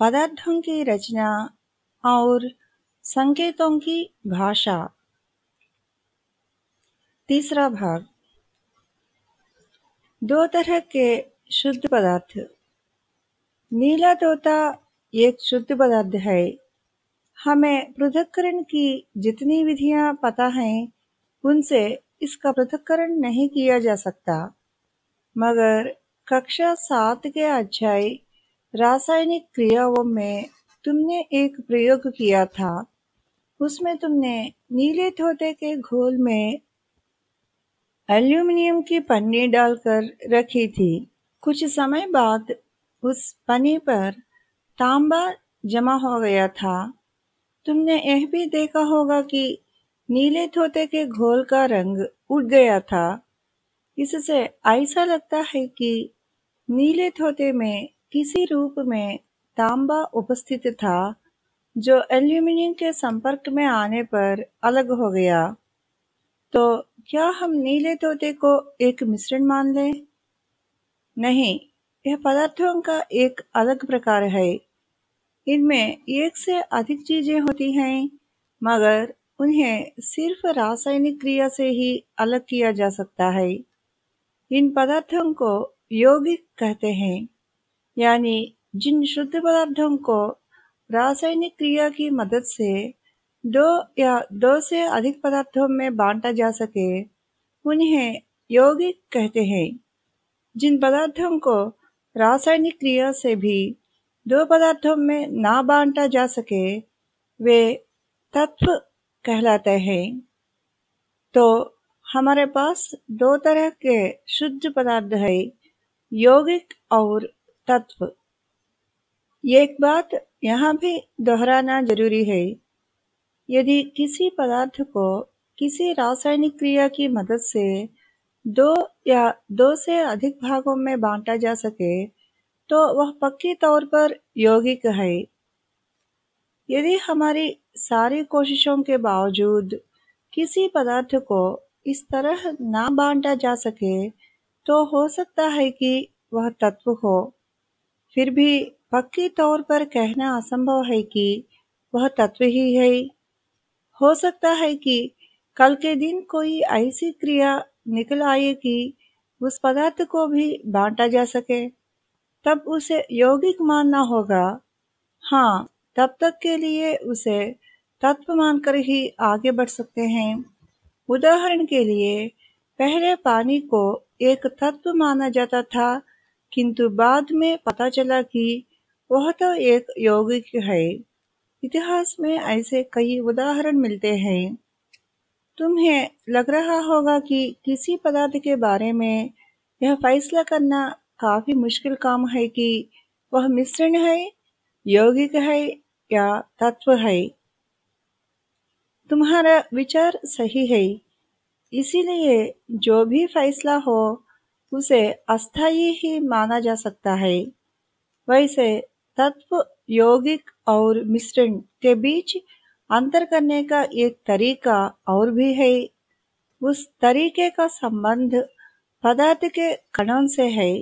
पदार्थों की रचना और संकेतों की भाषा। तीसरा भाग, दो तरह के शुद्ध पदार्थ। नीला तोता एक शुद्ध पदार्थ है। हमें पृथक्करण की जितनी विधियाँ पता हैं, उनसे इसका पृथक्करण नहीं किया जा सकता। मगर कक्षा सात के अध्याय रासायनिक क्रियाओं में तुमने एक प्रयोग किया था। उसमें तुमने नीले तोते के घोल में एल्यूमिनियम की पन्नी डालकर रखी थी। कुछ समय बाद उस पन्नी पर तांबा जमा हो गया था। तुमने यह भी देखा होगा कि नीले तोते के घोल का रंग उड़ गया था। इससे ऐसा लगता है कि नीले तोते में किसी रूप में तांबा उपस्थित था, जो एल्यूमिनियम के संपर्क में आने पर अलग हो गया। तो क्या हम नीले तोते को एक मिश्रण मान लें? नहीं, यह पदार्थों का एक अलग प्रकार है। इनमें एक से अधिक चीज़ें होती हैं, मगर उन्हें सिर्फ़ रासायनिक क्रिया से ही अलग किया जा सकता है। इन पदार्थों को यौगिक कहते हैं। यानी जिन शुद्ध पदार्थों को रासायनिक क्रिया की मदद से दो या दो से अधिक पदार्थों में बांटा जा सके, उन्हें यौगिक कहते हैं। जिन पदार्थों को रासायनिक क्रिया से भी दो पदार्थों में ना बांटा जा सके, वे तत्व कहलाते हैं। तो हमारे पास दो तरह के शुद्ध पदार्थ है, यौगिक और तत्व। एक बात यहाँ भी दोहराना ज़रूरी है। यदि किसी पदार्थ को किसी रासायनिक क्रिया की मदद से दो या दो से अधिक भागों में बांटा जा सके तो वह पक्की तौर पर यौगिक है। यदि हमारी सारी कोशिशों के बावजूद किसी पदार्थ को इस तरह ना बांटा जा सके तो हो सकता है कि वह तत्व हो। फिर भी पक्की तौर पर कहना असंभव है कि वह तत्व ही है। हो सकता है कि कल के दिन कोई ऐसी क्रिया निकल आए कि उस पदार्थ को भी बांटा जा सके। तब उसे यौगिक मानना होगा। हाँ तब तक के लिए उसे तत्व मानकर ही आगे बढ़ सकते हैं। उदाहरण के लिए, पहले पानी को एक तत्व माना जाता था किंतु बाद में पता चला कि वह तो एक यौगिक है। इतिहास में ऐसे कई उदाहरण मिलते हैं। तुम्हें लग रहा होगा कि किसी पदार्थ के बारे में यह फैसला करना काफ़ी मुश्किल काम है कि वह मिश्रण है, यौगिक है या तत्व है। तुम्हारा विचार सही है। इसीलिए जो भी फैसला हो उसे अस्थाई ही माना जा सकता है। वैसे तत्व यौगिक और मिश्रण के बीच अंतर करने का एक तरीका और भी है। उस तरीके का संबंध पदार्थ के कणों से है।